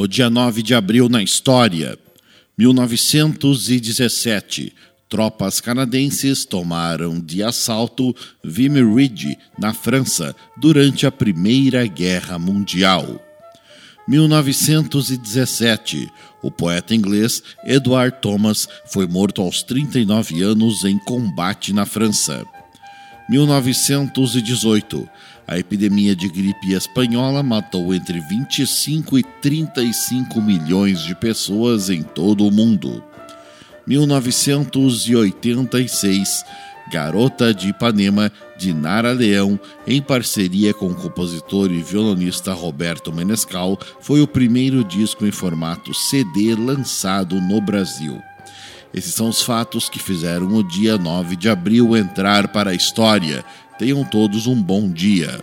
O dia 9 de abril na história. 1917. Tropas canadenses tomaram de assalto Vimy Ridge, na França, durante a Primeira Guerra Mundial. 1917. O poeta inglês Edward Thomas foi morto aos 39 anos em combate na França. 1918. A epidemia de gripe espanhola matou entre 25 e 35 milhões de pessoas em todo o mundo. 1986. Garota de Ipanema, de Nara Leão, em parceria com o compositor e violonista Roberto Menescal, foi o primeiro disco em formato CD lançado no Brasil. Esses são os fatos que fizeram o dia 9 de abril entrar para a história. Tenham todos um bom dia.